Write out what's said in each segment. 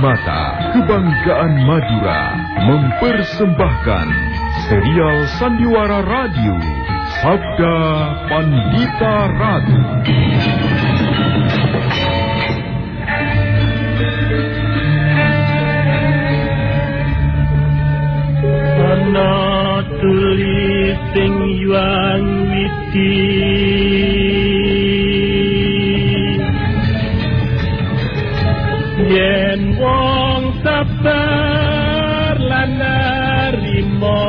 Karimata, Kebanggaan Madura, mempersembahkan serial Sandiwara Radio, Sabda Pandita Ratu. Ana tulis sing yuang witi yen wong sabar lan narima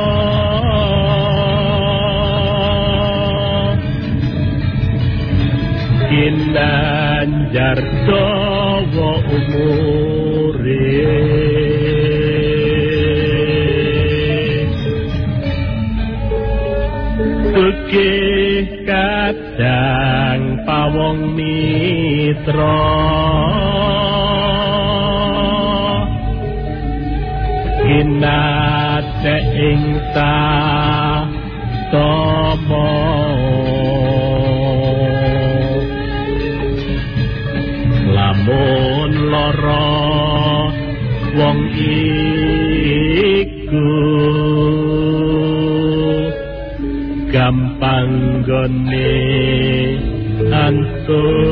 kinanjar dawa umure. Sugih kadang pawong mitra ing tomo. Lamun loro wong iku gampang gone antuk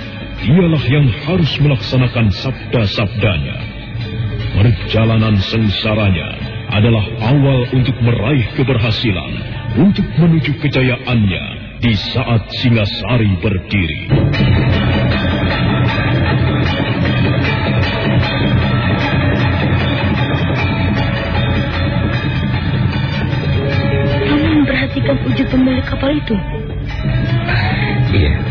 dialah yang harus melaksanakan sabda-sabdanya. Perjalanan sengsaranya adalah awal untuk meraih keberhasilan, untuk menuju kejayaannya di saat Singasari berdiri. Kamu memperhatikan wujud pemilik kapal itu? Iya.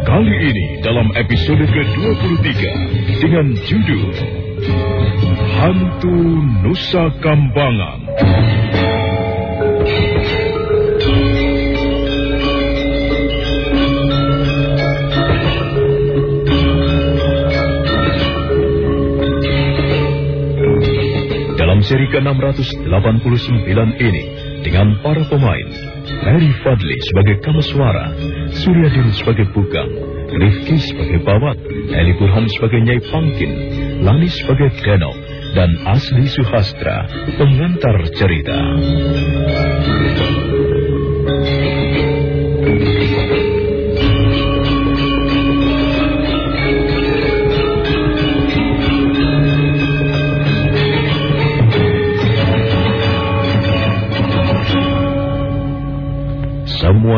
Kali ini dalam episode ke-23 dengan judul Hantu Nusa Kambangan. Dalam seri ke-689 ini, dengan para pemain, Mary Fadli sebagai Kamaswara, Surya Diri sebagai Bukang, Rifki sebagai Bawat, Eli Burhan sebagai Nyai Pangkin, Lani sebagai Kenok, dan Asli Suhastra, pengantar cerita.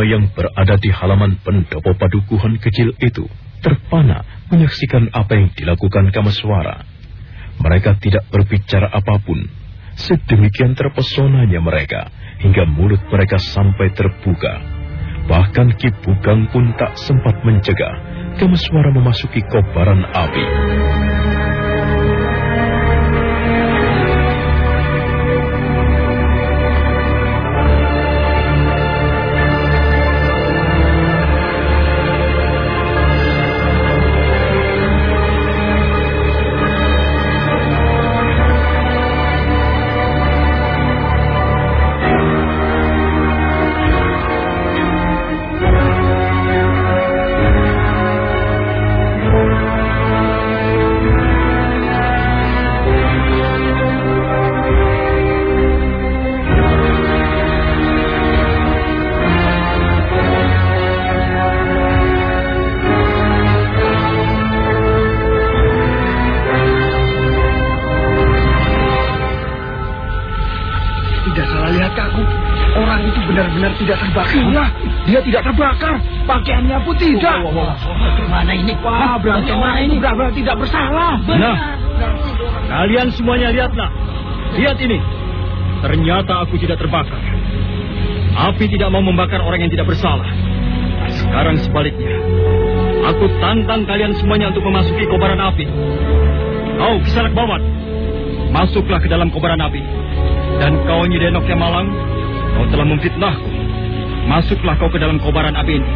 Yang berada di halaman pendopo padukuhan kecil itu terpana menyaksikan apa yang dilakukan Kamaswara. Mereka tidak berbicara apa pun. Sedemikian terpesonanya mereka hingga mulut mereka sampai terbuka. Bahkan Ki Bugang pun tak sempat mencegah Kamaswara memasuki kobaran api. Dia tidak terbakar. Pakaiannya pun tidak. Bagaimana ini? Wah, berarti orang ini tidak bersalah. Nah, kalian semuanya lihatlah. Lihat ini. Ternyata aku tidak terbakar. Api tidak mau membakar orang yang tidak bersalah. Sekarang sebaliknya. Aku tantang kalian semuanya untuk memasuki kobaran api. Kau kisanak bawat. Masuklah ke dalam kobaran api. Dan kau Nyidenok yang malang, kau telah memfitnahku. Masuklah kau ke dalam kobaran api ini.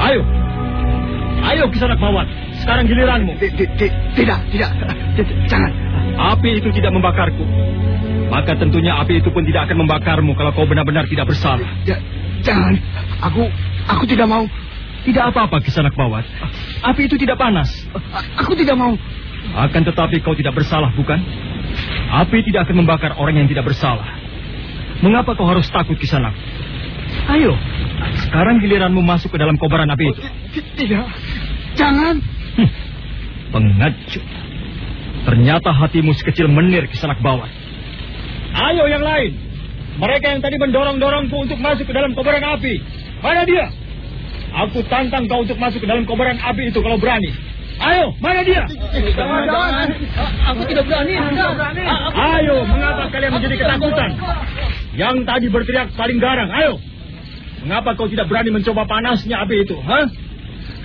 Ayo. Ayo kisanak bawat. Sekarang giliranmu. Ti- ti- ti- Tidak, tidak. Ti- Jangan. Api itu tidak membakarku. Maka tentunya api itu pun tidak akan membakarmu kalau kau benar-benar tidak bersalah. Ja- Jangan. Aku aku tidak mau. Tidak apa-apa kisanak bawat. Api itu tidak panas. Aku tidak mau. Akan tetapi kau tidak bersalah, bukan? Api tidak akan membakar orang yang tidak bersalah. Mengapa kau harus takut kisanak? Ayo, sekarang giliranmu masuk ke dalam kobaran api itu. Ti- Tidak. Jangan. Hm, pengecut. Ternyata hatimu sekecil menir kisanak bawat. Ayo yang lain. Mereka yang tadi mendorong-dorongku untuk masuk ke dalam kobaran api. Mana dia? Aku tantang kau untuk masuk ke dalam kobaran api itu kalau berani. Ayo, mana dia? Jangan, jangan. Aku tidak berani. Ayo, mengapa kalian menjadi ketakutan? Yang tadi berteriak paling garang, ayo. Mengapa kau tidak berani mencoba panasnya api itu, ha?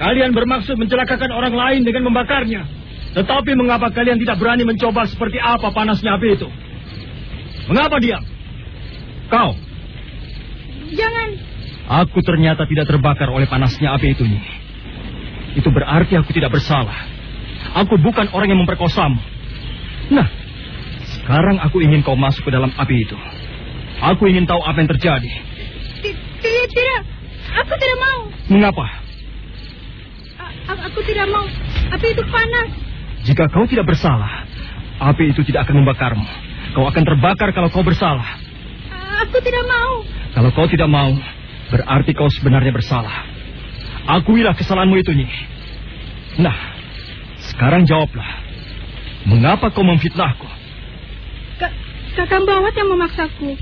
Kalian bermaksud mencelakakan orang lain dengan membakarnya. Tetapi mengapa kalian tidak berani mencoba seperti apa panasnya api itu? Mengapa diam? Kau, Jangan. aku ternyata tidak terbakar oleh panasnya api itu, Nyi. Itu berarti aku tidak bersalah. Aku bukan orang yang memperkosamu. Nah, sekarang aku ingin kau masuk ke dalam api itu. Aku ingin tahu apa yang terjadi. Ti- Tidak, tidak. Aku tidak mau. Mengapa? A- a- aku tidak mau. Api itu panas. Jika kau tidak bersalah, api itu tidak akan membakarmu. Kau akan terbakar kalau kau bersalah. A- Aku tidak mau. Kalau kau tidak mau, berarti kau sebenarnya bersalah. Akuilah kesalahanmu itu, Nyi. Nah, sekarang jawablah. Mengapa kau memfitnahku? Ka Kakang Bawat yang memaksaku.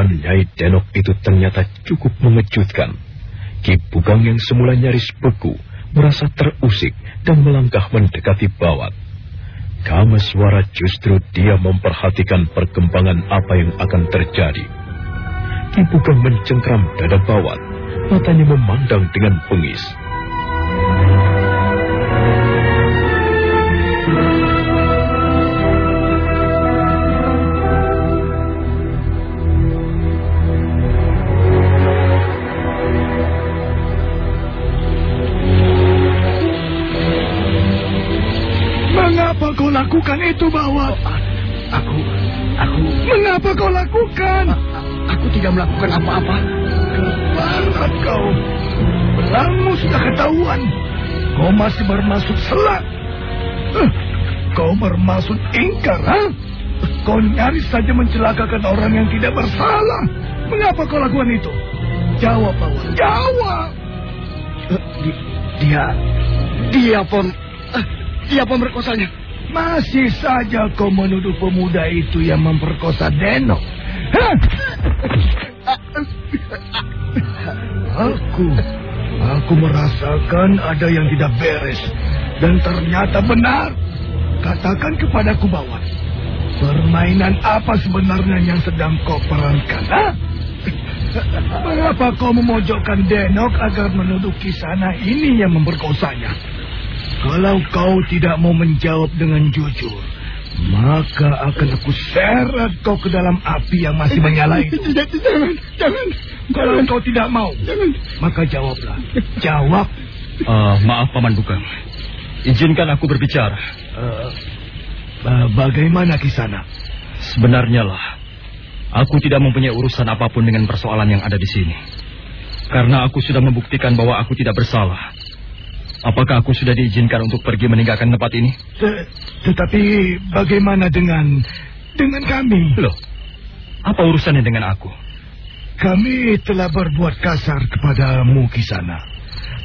Jawaban Nyai Denok itu ternyata cukup mengejutkan. Ki Bugang yang semula nyaris beku, merasa terusik dan melangkah mendekati Bawat. Kamaswara justru dia memperhatikan perkembangan apa yang akan terjadi. Ki Bugang mencengkram dada Bawat, matanya memandang dengan bengis. Lakukan itu, Bawat? Aku, aku... Mengapa kau lakukan? aku tidak melakukan apa-apa. Kebarat kau. Belangmu sudah ketahuan. Kau masih bermaksud selat. Eh, Kau bermaksud ingkar, ha? Kau nyaris saja mencelakakan orang yang tidak bersalah. Mengapa kau lakukan itu? Jawab, Bawat. Jawab. Di, dia, dia pem, uh, dia pemerkosanya. Masih saja kau menuduh pemuda itu yang memperkosa Denok. Aku, aku merasakan ada yang tidak beres. Dan ternyata benar. Katakan kepadaku bahwa permainan apa sebenarnya yang sedang kau perankan, ha? Mengapa kau memojokkan Denok agar menuduh Kisana ini yang memperkosanya? Kalau kau tidak mau menjawab dengan jujur, maka akan aku seret kau ke dalam api yang masih menyala itu. Jangan, jangan. Kalau kau tidak mau, jangan. maka jawablah. Jawab. Uh, maaf, Paman Dukang. Izinkan aku berbicara. Uh, uh, bagaimana kisana? Sebenarnya lah, aku tidak mempunyai urusan apa pun dengan persoalan yang ada di sini. Karena aku sudah membuktikan bahwa aku tidak bersalah. Apakah aku sudah diizinkan untuk pergi meninggalkan tempat ini? Tetapi bagaimana dengan dengan kami? Loh, apa urusannya dengan aku? Kami telah berbuat kasar kepadamu Kisana.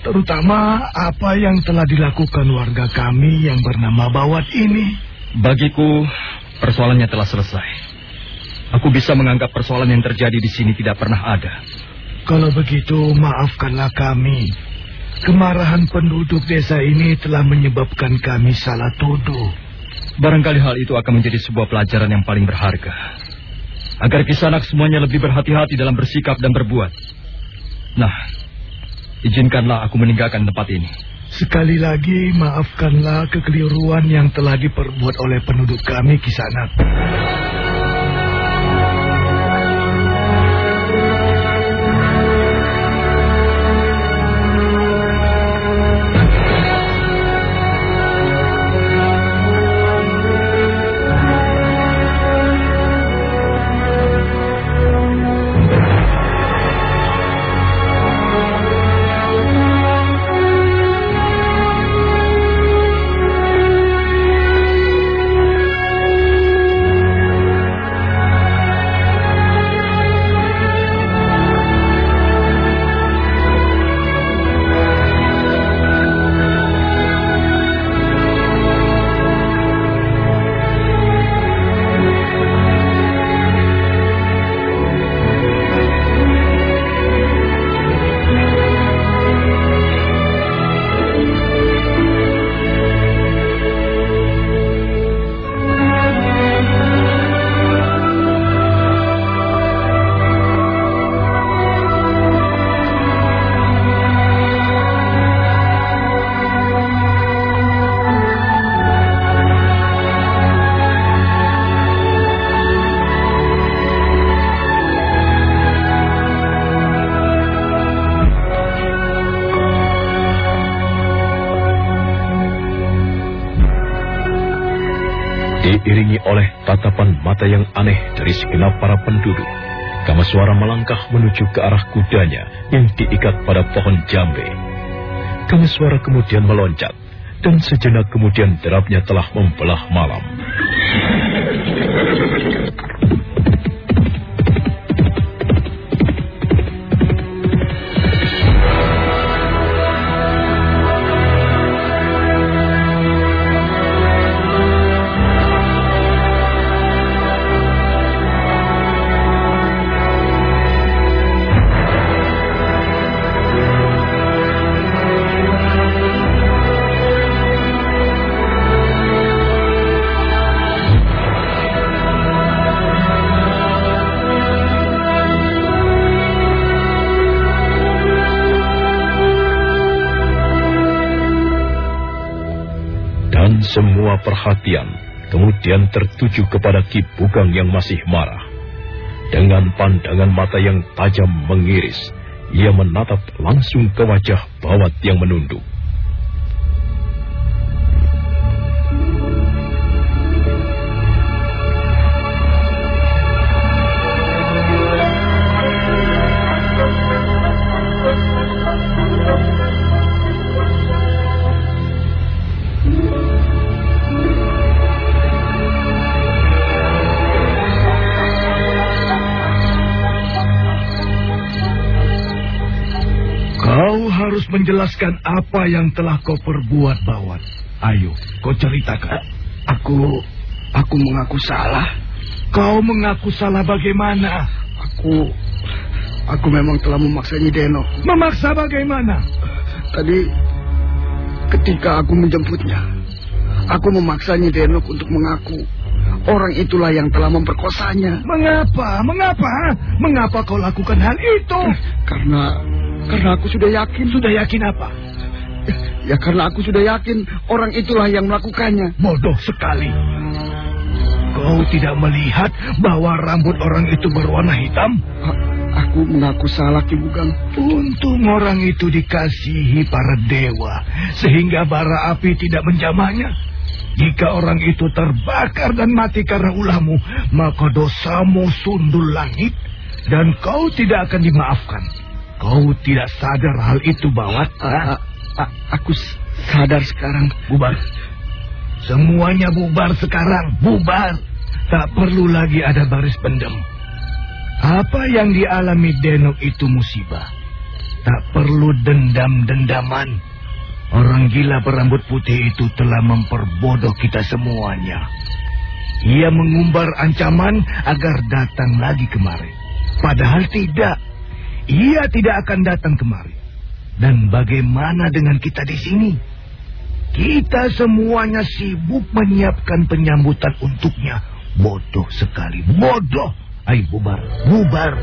Terutama apa yang telah dilakukan warga kami yang bernama Bawat ini. Bagiku, persoalannya telah selesai. Aku bisa menganggap persoalan yang terjadi di sini tidak pernah ada. Kalau begitu, maafkanlah kami Kemarahan penduduk desa ini telah menyebabkan kami salah tuduh. Barangkali hal itu akan menjadi sebuah pelajaran yang paling berharga. Agar kisanak semuanya lebih berhati-hati dalam bersikap dan berbuat. Nah, izinkanlah aku meninggalkan tempat ini. Sekali lagi, maafkanlah kekeliruan yang telah diperbuat oleh penduduk kami, Kisanak. Dari segenap para penduduk. Kamaswara melangkah menuju ke arah kudanya yang diikat pada pohon jambe. Kamaswara kemudian meloncat, dan sejenak kemudian derapnya telah membelah malam. Perhatian kemudian tertuju kepada Ki Bugang yang masih marah. Dengan pandangan mata yang tajam mengiris, ia menatap langsung ke wajah Bawat yang menunduk. Menjelaskan apa yang telah kau perbuat, Bawat. Ayo, kau ceritakan. Aku, aku mengaku salah. Kau mengaku salah bagaimana? Aku, aku memang telah memaksa Nyi Deno. Memaksa bagaimana? Tadi, ketika aku menjemputnya, aku memaksa Nyi Deno untuk mengaku orang itulah yang telah memperkosanya. Mengapa? Mengapa? Mengapa kau lakukan hal itu? Karena, karena aku sudah yakin. Sudah yakin apa? Ya karena aku sudah yakin orang itulah yang melakukannya. Bodoh sekali. Kau tidak melihat bahwa rambut orang itu berwarna hitam? A aku mengaku salah, Ki Bugam. Untung orang itu dikasihi para dewa, sehingga bara api tidak menjamahnya. Jika orang itu terbakar dan mati karena ulahmu, maka dosamu sundul langit, dan kau tidak akan dimaafkan. Kau tidak sadar hal itu, Bawat? A A aku sadar sekarang. Bubar. Semuanya bubar sekarang. Bubar. Tak perlu lagi ada baris pendem. Apa yang dialami Denok itu musibah. Tak perlu dendam-dendaman. Orang gila berambut putih itu telah memperbodoh kita semuanya. Ia mengumbar ancaman agar datang lagi kemari. Padahal tidak. Ia tidak akan datang kemari. Dan bagaimana dengan kita di sini? Kita semuanya sibuk menyiapkan penyambutan untuknya. Bodoh sekali, bodoh. Ayo bubar, bubar.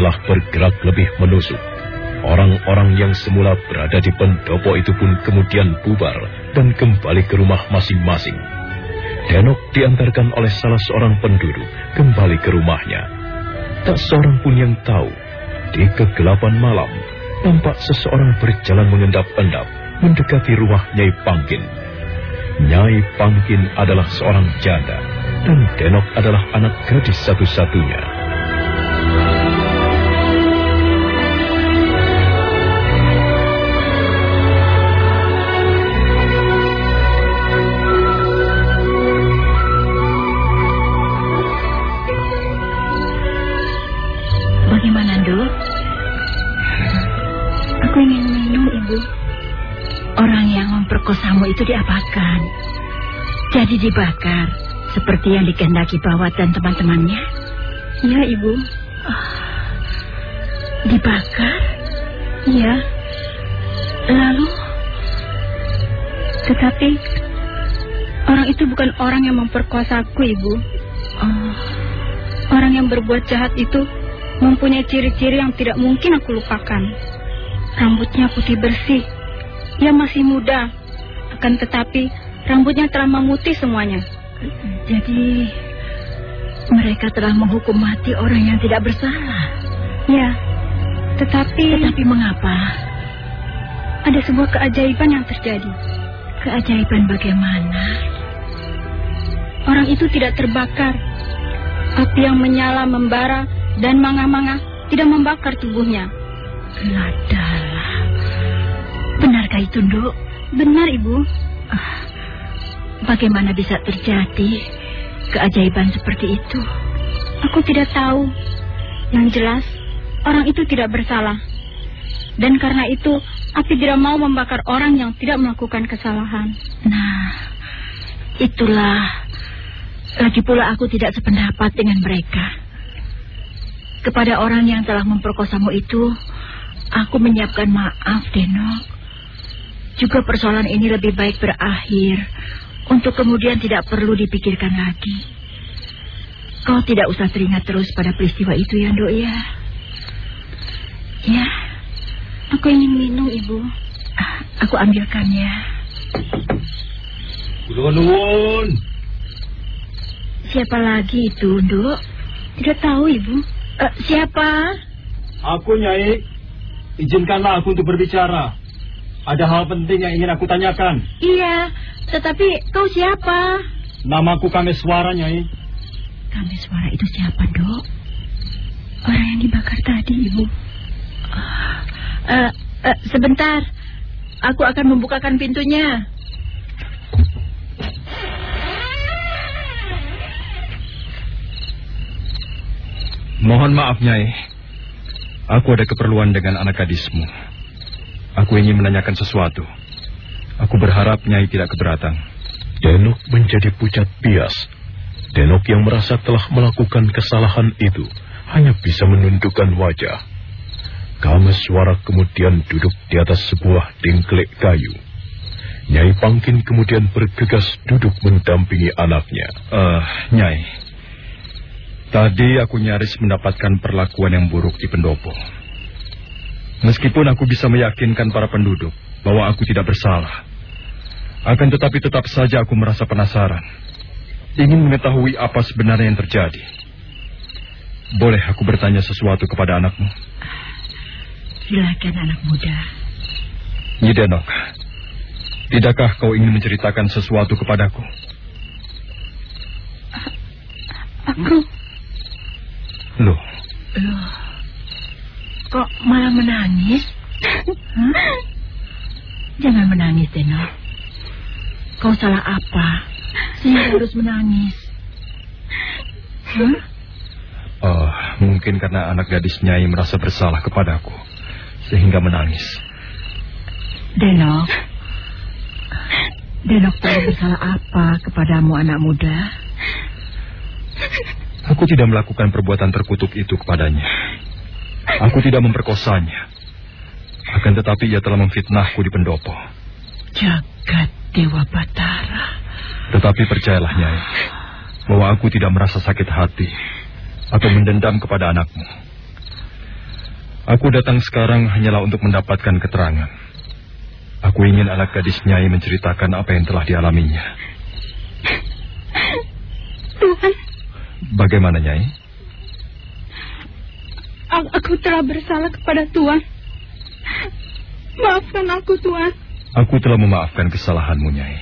Telah bergerak lebih menusuk. Orang-orang yang semula berada di pendopo itu pun kemudian bubar dan kembali ke rumah masing-masing. Denok diantarkan oleh salah seorang penduduk kembali ke rumahnya. Tak seorang pun yang tahu, di kegelapan malam, nampak seseorang berjalan mengendap-endap mendekati rumah Nyai Pangkin. Nyai Pangkin adalah seorang janda, dan Denok adalah anak gadis satu-satunya. Itu diapakan? Jadi dibakar, seperti yang dikehendaki Bawat dan teman-temannya? Iya, Ibu. Ah, dibakar? Iya. Lalu? Tetapi, orang itu bukan orang yang memperkosaku, Ibu. Oh, orang yang berbuat jahat itu mempunyai ciri-ciri yang tidak mungkin aku lupakan. Rambutnya putih bersih. Ia masih muda. Akan tetapi rambutnya telah memutih semuanya. Jadi mereka telah menghukum mati orang yang tidak bersalah. Ya. Tetapi Tetapi mengapa? Ada sebuah keajaiban yang terjadi. Keajaiban bagaimana? Orang itu tidak terbakar. Api yang menyala membara dan manga-manga tidak membakar tubuhnya. Ladalah. Benarkah itu, Nduk? Benar, Ibu. Ah, bagaimana bisa terjadi keajaiban seperti itu? Aku tidak tahu. Yang jelas, orang itu tidak bersalah. Dan karena itu, api tidak mau membakar orang yang tidak melakukan kesalahan. Nah, itulah. Lagi pula aku tidak sependapat dengan mereka. Kepada orang yang telah memperkosamu itu, aku menyiapkan maaf, Denok. Juga persoalan ini lebih baik berakhir untuk kemudian tidak perlu dipikirkan lagi. Kau tidak usah teringat terus pada peristiwa itu ya, Dok ya. Ya, aku ingin minum, Ibu. Ah, Aku ambilkan ya. Nuwun. Siapa lagi itu, Dok? Tidak tahu, Ibu. Eh, siapa? Aku, Nyai. Izinkanlah aku untuk berbicara. Ada hal penting yang ingin aku tanyakan. Iya, tetapi kau siapa? Namaku Kameswara, Nyai. Kami suara itu siapa, Dok? Orang yang dibakar tadi, Ibu. Eh, eh, sebentar. Aku akan membukakan pintunya. Mohon maaf, Nyai. Aku ada keperluan dengan anak gadismu. Aku ingin menanyakan sesuatu. Aku berharap Nyai tidak keberatan. Denok menjadi pucat bias. Denok yang merasa telah melakukan kesalahan itu hanya bisa menundukkan wajah. Kameswara kemudian duduk di atas sebuah dingklek kayu. Nyai Pangkin kemudian bergegas duduk mendampingi anaknya. Eh, Nyai. Tadi aku nyaris mendapatkan perlakuan yang buruk di pendopo. Meskipun aku bisa meyakinkan para penduduk bahwa aku tidak bersalah. Akan tetapi tetap saja aku merasa penasaran. Ingin mengetahui apa sebenarnya yang terjadi. Boleh aku bertanya sesuatu kepada anakmu? Silakan anak muda. Nyi Denok, tidakkah kau ingin menceritakan sesuatu kepadaku? Aku, Loh, loh, kok malah menangis? Hah? Jangan menangis, Deno. Kau salah apa? Sehingga harus menangis. Hah? oh, mungkin karena anak gadis Nyai merasa bersalah kepadaku. Sehingga menangis. Denok. Denok tahu bersalah apa kepadamu anak muda? Aku tidak melakukan perbuatan terkutuk itu kepadanya. Aku tidak memperkosanya. Akan tetapi ia telah memfitnahku di pendopo. Jagat Dewa Batara. Tetapi percayalah Nyai, bahwa aku tidak merasa sakit hati atau mendendam kepada anakmu. Aku datang sekarang hanyalah untuk mendapatkan keterangan. Aku ingin anak gadis Nyai menceritakan apa yang telah dialaminya. Tuhan, Bagaimana Nyai? Aku telah bersalah kepada Tuhan. Maafkan aku, Tuhan. Aku telah memaafkan kesalahanmu, Nyai.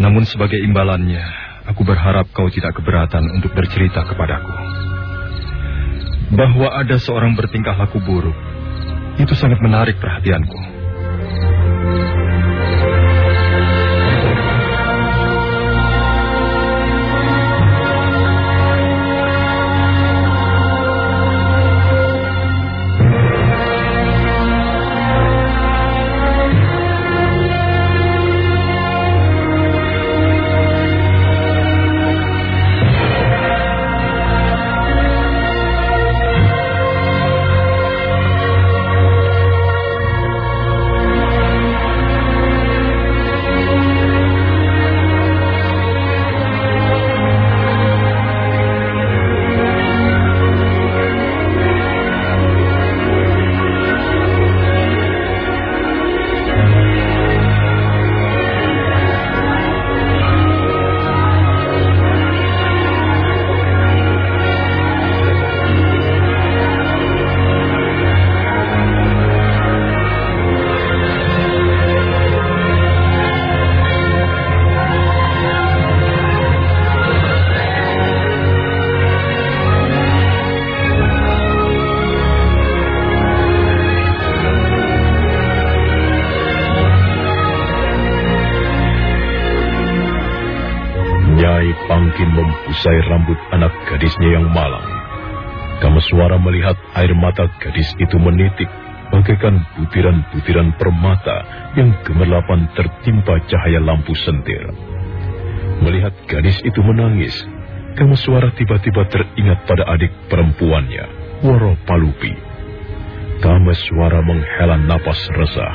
Namun sebagai imbalannya, aku berharap kau tidak keberatan untuk bercerita kepadaku. Bahwa ada seorang bertingkah laku buruk, itu sangat menarik perhatianku. Mempusai rambut anak gadisnya yang malang. Kameswara melihat air mata gadis itu menitik bagaikan butiran-butiran permata yang gemerlapan tertimpa cahaya lampu sentir. Melihat gadis itu menangis, Kameswara tiba-tiba teringat pada adik perempuannya, Woro Palupi. Kameswara menghela napas resah.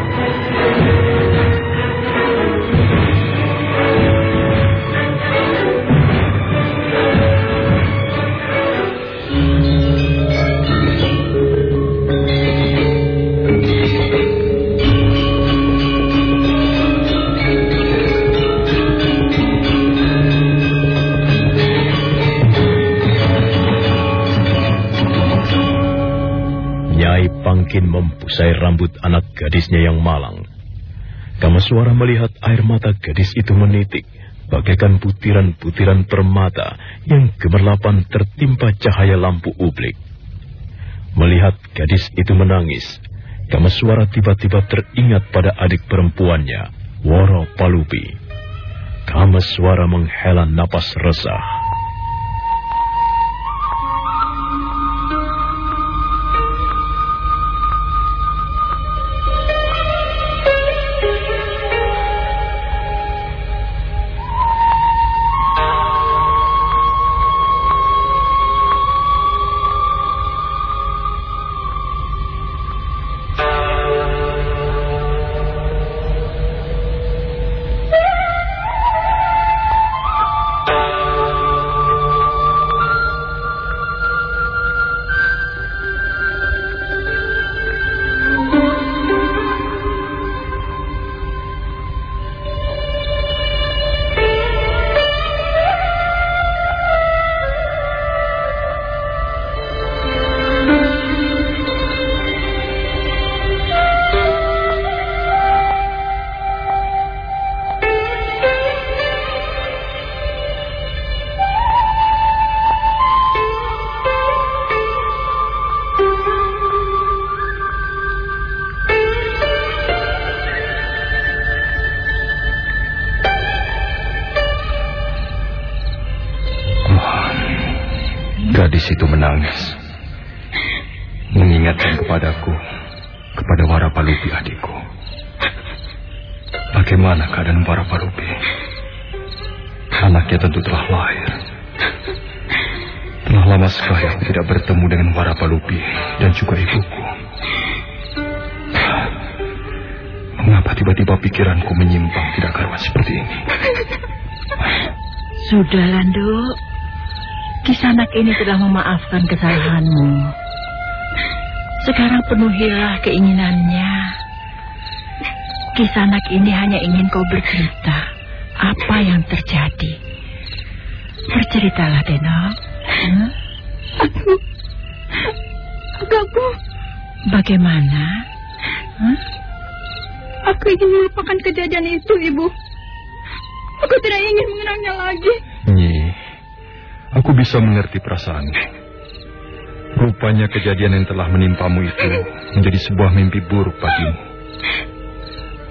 Pangkin mempusai rambut anak gadisnya yang malang. Kamaswara melihat air mata gadis itu menitik, bagaikan butiran-butiran permata yang gemerlapan tertimpa cahaya lampu ublik. Melihat gadis itu menangis, Kamaswara tiba-tiba teringat pada adik perempuannya, Woro Palupi. Kamaswara menghela napas resah. Ini telah memaafkan kesalahanmu. Sekarang penuhilah keinginannya. Kisanak ini hanya ingin kau bercerita apa yang terjadi. Berceritalah, Denok. Hmm? Aku... Aku... Bagaimana? Huh? Aku ingin melupakan kejadian itu, Ibu. Aku tidak ingin mengenangnya lagi. Aku bisa mengerti perasaanmu. Rupanya kejadian yang telah menimpamu itu menjadi sebuah mimpi buruk bagimu.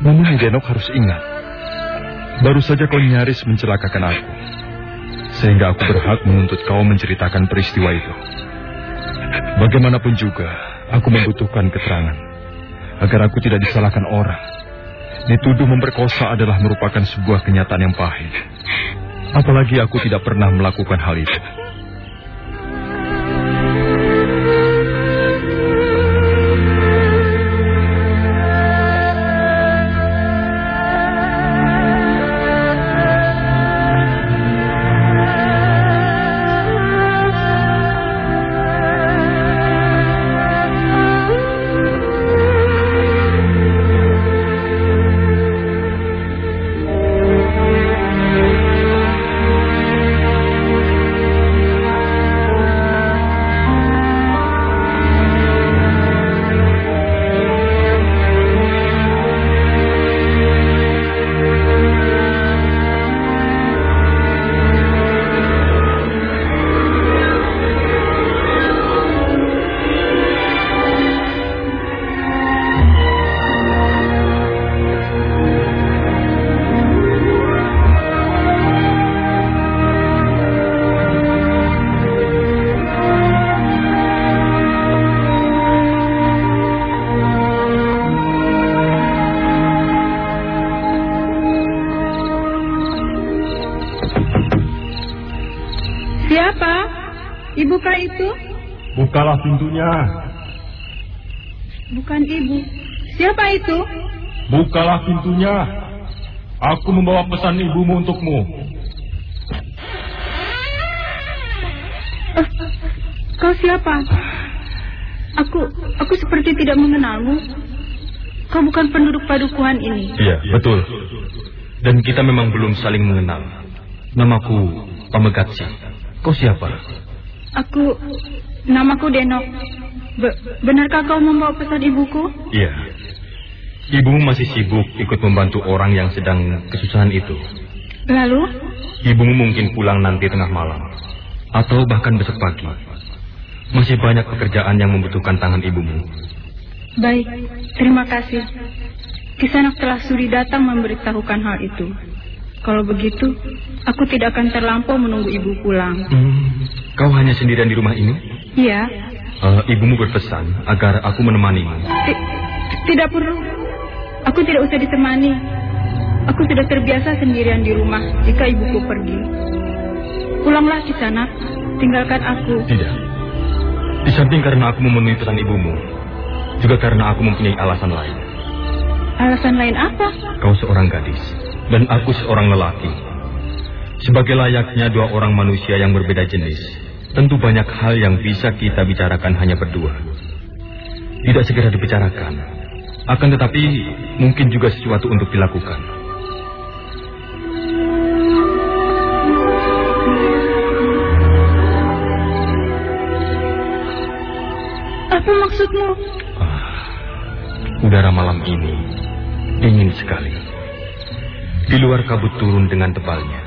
Namun Denok harus ingat, baru saja kau nyaris mencelakakan aku. Sehingga aku berhak menuntut kau menceritakan peristiwa itu. Bagaimanapun juga, aku membutuhkan keterangan. Agar aku tidak disalahkan orang Dituduh memperkosa adalah merupakan sebuah kenyataan yang pahit. Apalagi aku tidak pernah melakukan hal itu. Pintunya. Aku membawa pesan ibumu untukmu. Oh, kau siapa? Aku aku seperti tidak mengenalmu. Kau bukan penduduk padukuhan ini. Iya, betul. Dan kita memang belum saling mengenal. Namaku Pamegatsi. Kau siapa? Aku namaku Denok. Be benarkah kau membawa pesan ibuku? Iya. Ibumu masih sibuk ikut membantu orang yang sedang kesusahan itu. Lalu? Ibumu mungkin pulang nanti tengah malam. Atau bahkan besok pagi. Masih banyak pekerjaan yang membutuhkan tangan ibumu. Baik, terima kasih. Kisanak telah suri datang memberitahukan hal itu. Kalau begitu, aku tidak akan terlampau menunggu ibu pulang. Hmm, kau hanya sendirian di rumah ini? Iya. Uh, ibumu berpesan agar aku menemanimu. tidak perlu. Aku tidak usah ditemani. Aku sudah terbiasa sendirian di rumah jika ibuku pergi. Pulanglah ke sana, tinggalkan aku. Tidak. Di samping karena aku memenuhi pesan ibumu, juga karena aku mempunyai alasan lain. Alasan lain apa? Kau seorang gadis, dan aku seorang lelaki. Sebagai layaknya dua orang manusia yang berbeda jenis, tentu banyak hal yang bisa kita bicarakan hanya berdua. Tidak segera dibicarakan, akan tetapi mungkin juga sesuatu untuk dilakukan. Apa maksudmu? Ah, udara malam ini dingin sekali. Di luar kabut turun dengan tebalnya.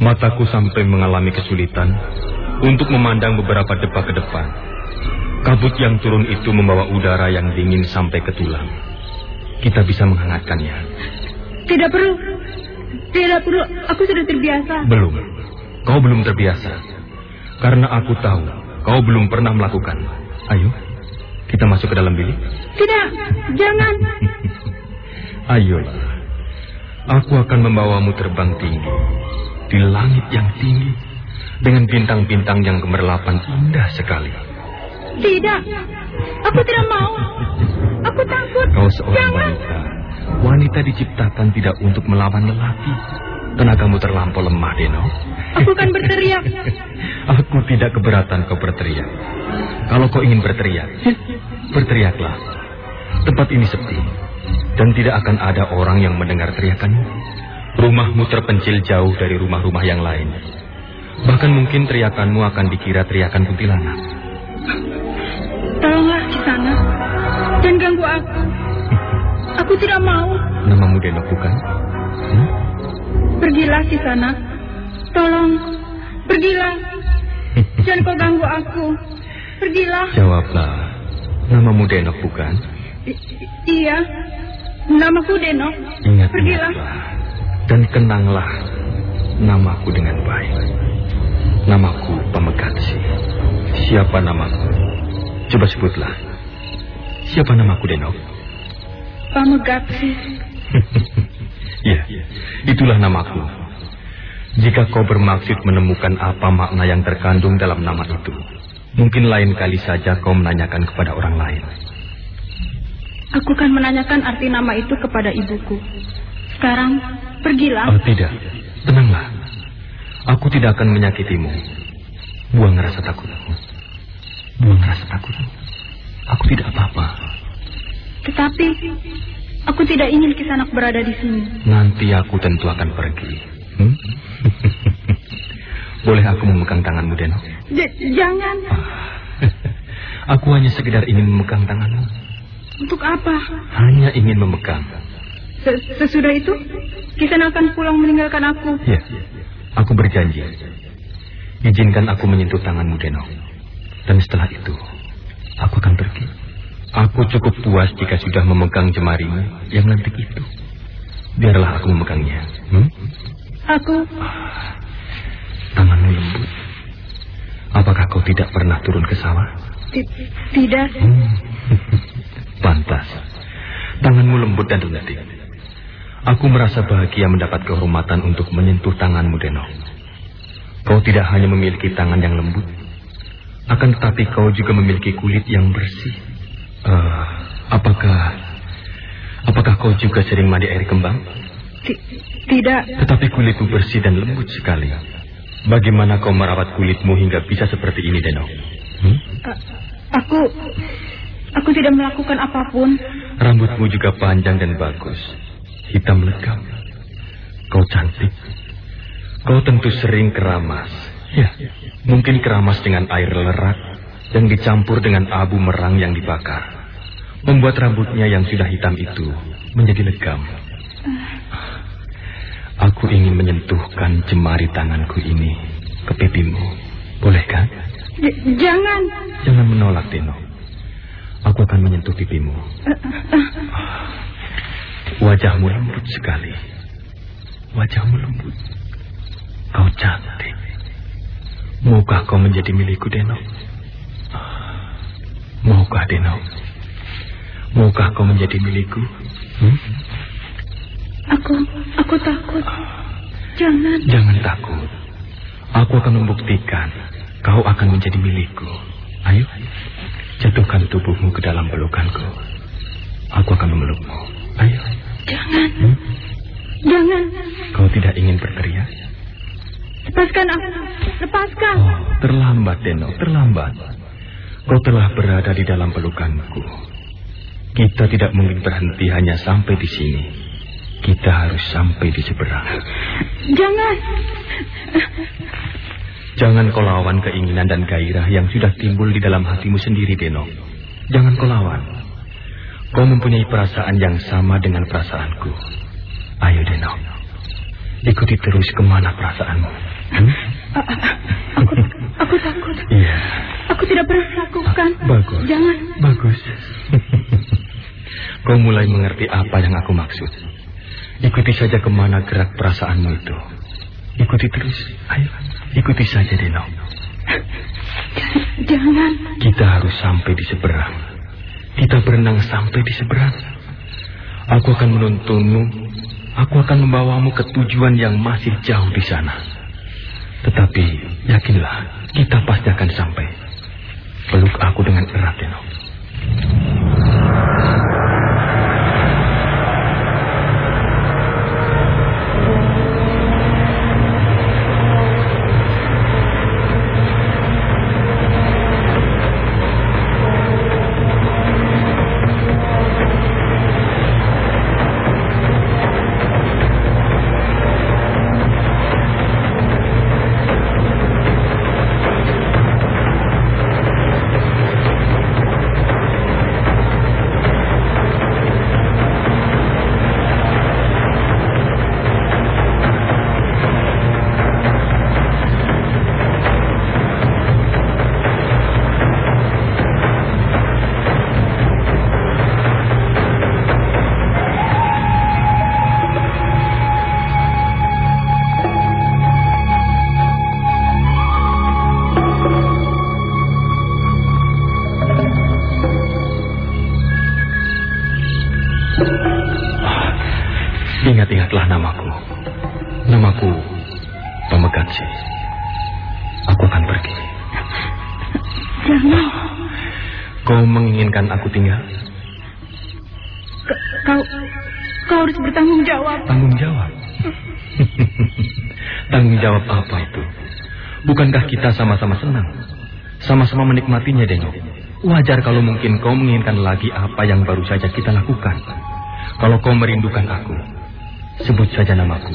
Mataku sampai mengalami kesulitan untuk memandang beberapa depa ke depan. Kabut yang turun itu membawa udara yang dingin sampai ke tulang. Kita bisa menghangatkannya. Tidak perlu. Tidak perlu. Aku sudah terbiasa. Belum. Kau belum terbiasa. Karena aku tahu kau belum pernah melakukan. Ayo, kita masuk ke dalam bilik. Tidak, jangan. Ayolah. Aku akan membawamu terbang tinggi. Di langit yang tinggi. Dengan bintang-bintang yang gemerlapan indah sekali. Tidak. Aku tidak mau. Aku takut. Kau seorang Jangan. wanita. Wanita diciptakan tidak untuk melawan lelaki. Tenagamu terlampau lemah, Deno. Aku akan berteriak. Aku tidak keberatan kau berteriak. Kalau kau ingin berteriak, berteriaklah. Tempat ini sepi. Dan tidak akan ada orang yang mendengar teriakanmu. Rumahmu terpencil jauh dari rumah-rumah yang lain. Bahkan mungkin teriakanmu akan dikira teriakan kuntilanak. Tolonglah di sana. Dan ganggu aku. Aku tidak mau. Namamu Denok bukan? Hmm? Pergilah di sana. Tolong. Pergilah. Jangan kau ganggu aku. Pergilah. Jawablah. Namamu Denok bukan? I iya. Namaku Denok. Ingat, Pergilah. Dan kenanglah namaku dengan baik. Namaku Pamegatsi. Siapa namaku? Coba sebutlah. Siapa namaku, Denok? Pamegatsi. Ya, itulah namaku. Jika kau bermaksud menemukan apa makna yang terkandung dalam nama itu, mungkin lain kali saja kau menanyakan kepada orang lain. Aku akan menanyakan arti nama itu kepada ibuku. Sekarang, pergilah. Oh, tidak. Tenanglah. Aku tidak akan menyakitimu. Buang rasa takutmu. Buang rasa takutmu. Aku tidak apa-apa. Tetapi, aku tidak ingin Kisanak berada di sini. Nanti aku tentu akan pergi. Hmm? Boleh aku memegang tanganmu, Deno? J jangan. aku hanya sekedar ingin memegang tanganmu. Untuk apa? Hanya ingin memegang. Se Sesudah itu, Kisanak akan pulang meninggalkan aku. Ya, aku berjanji. Izinkan aku menyentuh tanganmu, Deno. Dan setelah itu, aku akan pergi. Aku cukup puas jika sudah memegang jemarimu yang nanti itu. Biarlah aku memegangnya. Hmm? Aku, Tanganmu lembut. Apakah kau tidak pernah turun ke sawah? ti- tidak. Hmm. Pantas. Tanganmu lembut dan detik. Aku merasa bahagia mendapat kehormatan untuk menyentuh tanganmu, Deno. Kau tidak hanya memiliki tangan yang lembut, Akan tetapi kau juga memiliki kulit yang bersih. Uh, apakah apakah kau juga sering mandi air kembang? Tidak. Tetapi kulitmu bersih dan lembut sekali. Bagaimana kau merawat kulitmu hingga bisa seperti ini, Deno? Hmm? Aku aku tidak melakukan apa pun. Rambutmu juga panjang dan bagus. Hitam legam. Kau cantik. Kau tentu sering keramas. Ya, mungkin keramas dengan air lerak yang dicampur dengan abu merang yang dibakar. Membuat rambutnya yang sudah hitam itu menjadi legam. Aku ingin menyentuhkan jemari tanganku ini ke pipimu. Boleh kan? J jangan. Jangan menolak, Tino. Aku akan menyentuh pipimu. Wajahmu lembut sekali. Wajahmu lembut. Kau cantik. Maukah kau menjadi milikku, Deno? Maukah, Deno? Maukah kau menjadi milikku? Hmm? Aku, aku takut. Jangan. Jangan takut. Aku akan membuktikan kau akan menjadi milikku. Ayo, jatuhkan tubuhmu ke dalam pelukanku. Aku akan memelukmu. Ayo. Jangan. Hmm? Jangan. Kau tidak ingin berteriak? Lepaskan aku. Lepaskan. Oh, terlambat, Deno. Terlambat. Kau telah berada di dalam pelukanku. Kita tidak mungkin berhenti hanya sampai di sini. Kita harus sampai di seberang. Jangan. Jangan kau lawan keinginan dan gairah yang sudah timbul di dalam hatimu sendiri, Deno. Jangan kau lawan. Kau mempunyai perasaan yang sama dengan perasaanku. Ayo, Deno. Ikuti terus ke mana perasaanmu. Hmm? Aku, aku takut. Iya. Aku tidak pernah melakukan. Bagus. Jangan. Bagus. Kau mulai mengerti apa yang aku maksud. Ikuti saja ke mana gerak perasaanmu itu. Ikuti terus. Ayo, ikuti saja, Deno. Jangan. Kita harus sampai di seberang. Kita berenang sampai di seberang. Aku akan menuntunmu. Aku akan membawamu ke tujuan yang masih jauh di sana. Tetapi, yakinlah, kita pasti akan sampai. Peluk aku dengan erat, Deno. Ingat-ingatlah Kau menginginkan aku tinggal? Kau, kau harus bertanggung jawab. Tanggung jawab? tanggung jawab apa itu? Bukankah kita sama-sama senang? Sama-sama menikmatinya, Deno. Wajar kalau mungkin kau menginginkan lagi apa yang baru saja kita lakukan. Kalau kau merindukan aku, sebut saja namaku.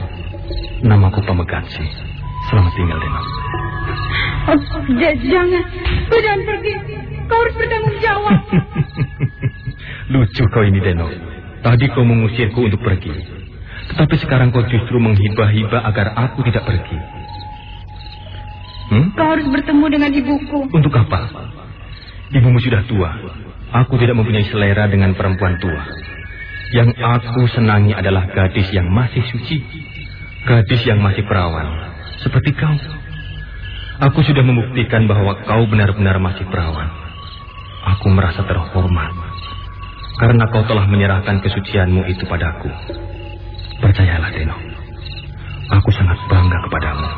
Namaku Pamegatsi. Selamat tinggal, Deno. Oh, jangan. Jangan pergi. Kau harus bertanggung jawab. Lucu kau ini, Deno. Tadi kau mengusirku untuk pergi. Tetapi sekarang kau justru menghibah-hibah agar aku tidak pergi. Hmm? Kau harus bertemu dengan ibuku. Untuk apa? Ibumu sudah tua. Aku tidak mempunyai selera dengan perempuan tua. Yang aku senangi adalah gadis yang masih suci. Gadis yang masih perawan. Seperti kau. Aku sudah membuktikan bahwa kau benar-benar masih perawan. Aku merasa terhormat. Karena kau telah menyerahkan kesucianmu itu padaku. Percayalah, Deno. Aku sangat bangga kepadamu.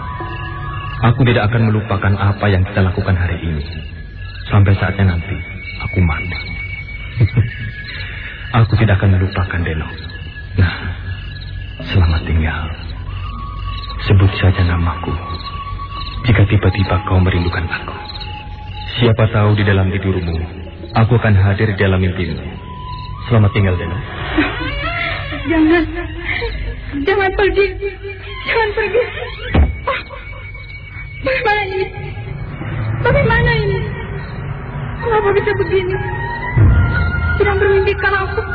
Aku tidak akan melupakan apa yang kita lakukan hari ini. Sampai saatnya nanti aku mati. aku tidak akan melupakan Deno. Nah, selamat tinggal. Sebut saja namaku. Jika tiba-tiba kau merindukan aku. Siapa tahu di dalam tidurmu, aku akan hadir di dalam mimpimu. Selamat tinggal, Deno. Jangan. Jangan pergi. Jangan pergi. Bagaimana ini? Bagaimana ini? Kenapa bisa begini? Sedang bermimpi aku.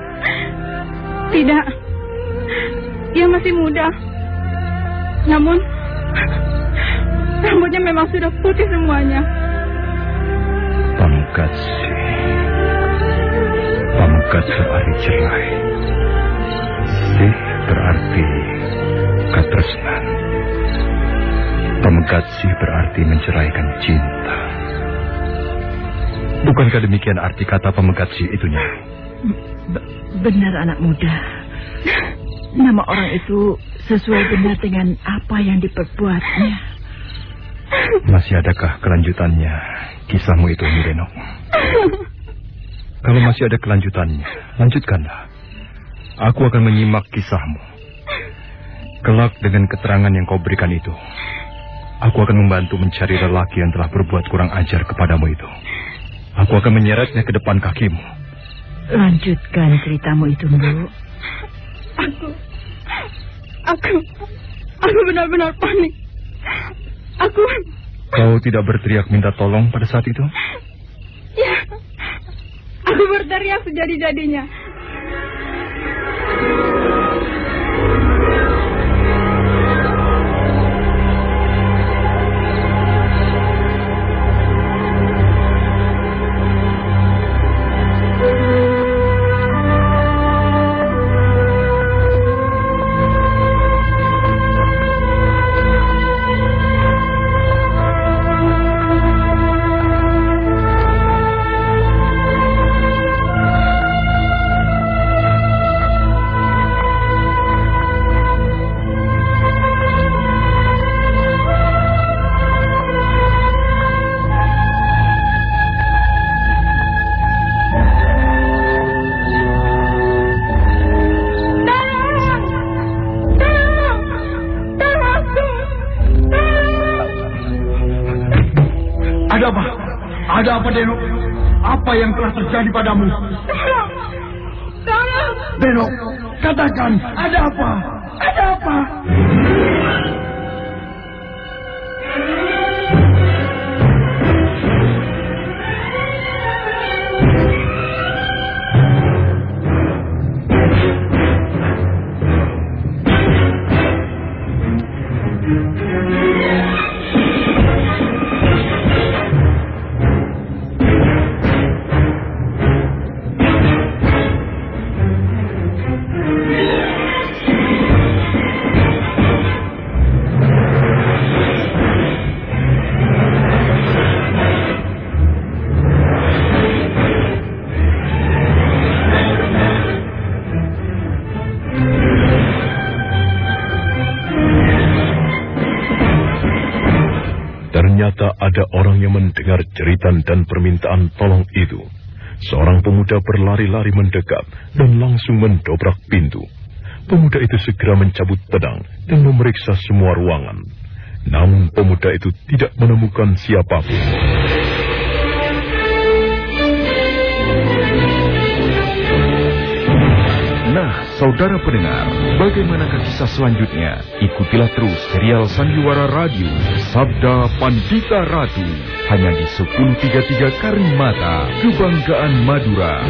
Tidak. Ia masih muda. Namun, rambutnya memang sudah putih semuanya. Pamukasi. Pamukasi berarti cerai. Sih berarti katresnan. Pamukasi berarti menceraikan cinta. Bukankah demikian arti kata pemegatsi itunya? Benar anak muda. Nama orang itu sesuai benar dengan apa yang diperbuatnya. Masih adakah kelanjutannya kisahmu itu, Mireno? Kalau masih ada kelanjutannya, lanjutkanlah. Aku akan menyimak kisahmu. Kelak dengan keterangan yang kau berikan itu, aku akan membantu mencari lelaki yang telah berbuat kurang ajar kepadamu itu. Aku akan menyeretnya ke depan kakimu. Lanjutkan ceritamu itu, Bu. Aku, aku, aku benar-benar panik. Aku... Kau tidak berteriak minta tolong pada saat itu? Ya, aku berteriak sejadi-jadinya. Jeritan dan permintaan tolong itu. Seorang pemuda berlari-lari mendekat dan langsung mendobrak pintu. Pemuda itu segera mencabut pedang dan memeriksa semua ruangan. Namun pemuda itu tidak menemukan siapa pun. Saudara pendengar, bagaimanakah kisah selanjutnya? Ikutilah terus serial Sandiwara Radio Sabda Pandita Ratu hanya di 1033 Karimata, Kebanggaan Madura.